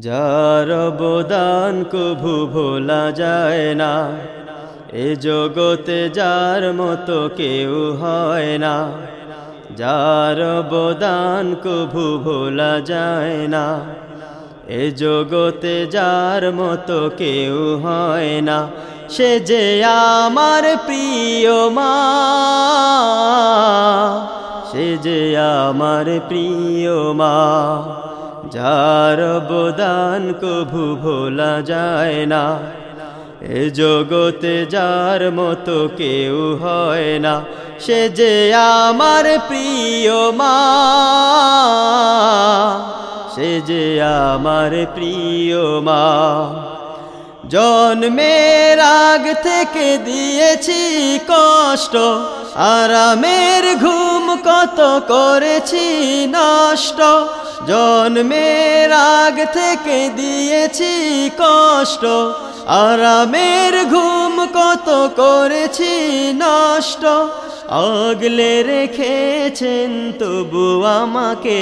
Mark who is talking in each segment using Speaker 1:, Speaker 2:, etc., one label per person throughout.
Speaker 1: যার অবদান কভু ভোলা যায় না। এ জগতে যার মতো কেউ হয় না। যার অবদান কভু ভোলা যায় না। এ জগতে যার মতো কেউ হয় না। সে যে আমার প্রিয় মা, সে যে আমার প্রিয় মা। যার অবদান কভু ভোলা যায় না, এ জগতে যার মতো কেউ হয় না, সে যে আমার প্রিয় মা, সে যে আমার প্রিয় মা। জন্মের আগ থেকে দিয়েছি কষ্ট, আরামের ঘুম কত করেছি নষ্ট? জন্মের আগ থেকে দিয়েছি কষ্ট। আরামের ঘুম কত করেছি নষ্ট? আগলে রেখেছেন তবু আমাকে।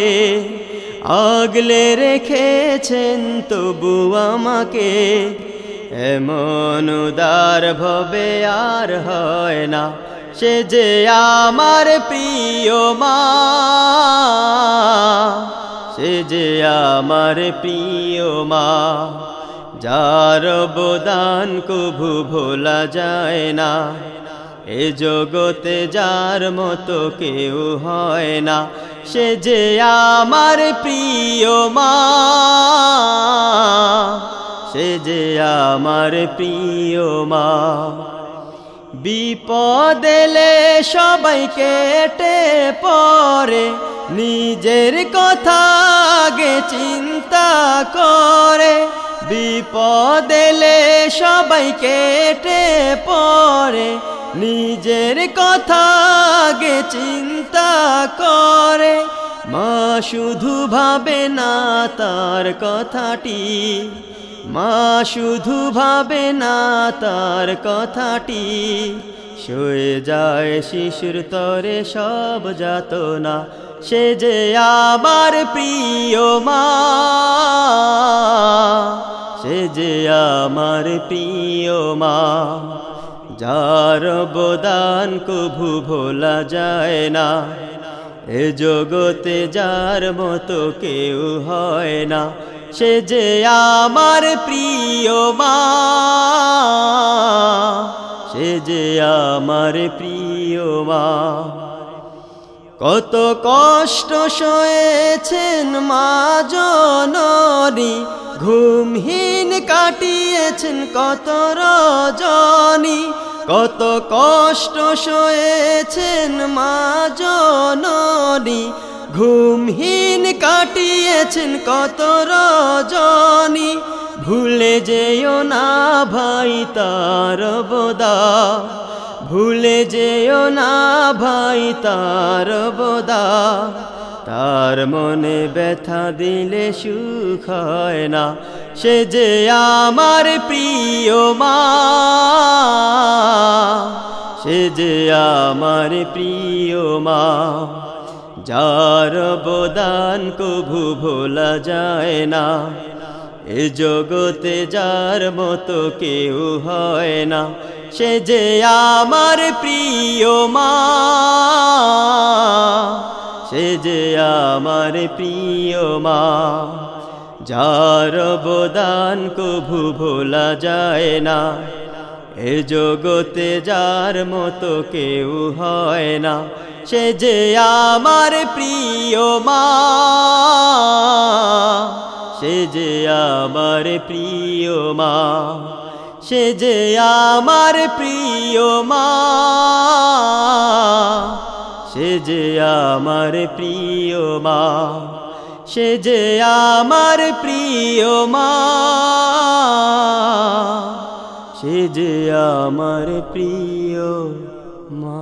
Speaker 1: আগলে রেখেছেন তবু আমাকে। এমন উদার ভবে আর হয় না। সে যে আমার প্রিয় মা, সে যে আমার প্রিয় মা, যার অবদান কভু ভোলা যায় না, এ জগতে যার মতো কেউ হয় না, সে যে আমার প্রিয় মা, সে যে আমার প্রিয় মা। বিপদেলে সবাই কেটে পরে নিজের কথা আগে চিন্তা করে। বিপদেলে সবাই কেটে পরে নিজের কথা আগে চিন্তা করে। মা শুধু ভাবে না তার কথাটি মা শুধু ভাবে না তার কথাটি, শুয়ে যায় শিশুর তরে সব যাত না সে যে আমার প্রিয় মা, সে যে আমার প্রিয় মা। যার অবদান কভু ভোলা যায় না, এ জগতে যার মতো কেউ হয় না। সে যে আমার প্রিয় মা, সে যে আমার প্রিয় মা। কত কষ্ট সয়েছেন মা জননী, ঘুমহীন কাটিয়েছেন কত রজনী। কত কষ্ট সয়েছেন মা জননী, ঘুমহীন কাটিয়েছেন কত রজনী। ভুলে যেও না ভাই তার বোদা। ভুলে যেও না ভাই তার বোদা। তার মনে ব্যথা দিলে সুখ হয় না। সে যে আমার প্রিয় মা। সে যে আমার প্রিয় মা। যার অবদান কভু ভোলা যায় না। এ জগতে যার মতো কেউ হয় না। সে যে আমার প্রিয় মা। সে যে আমার প্রিয় মা। যার অবদান কভু ভোলা যায় না। এ জগতে যার মতো কেউ হয় না। সে যে আমার প্রিয় মা। সে যে আমার প্রিয় মা। সে যে আমার প্রিয় মা। সে যে আমার প্রিয় মা। সে যে আমার প্রিয় মা। সে যে আমার প্রিয় মা।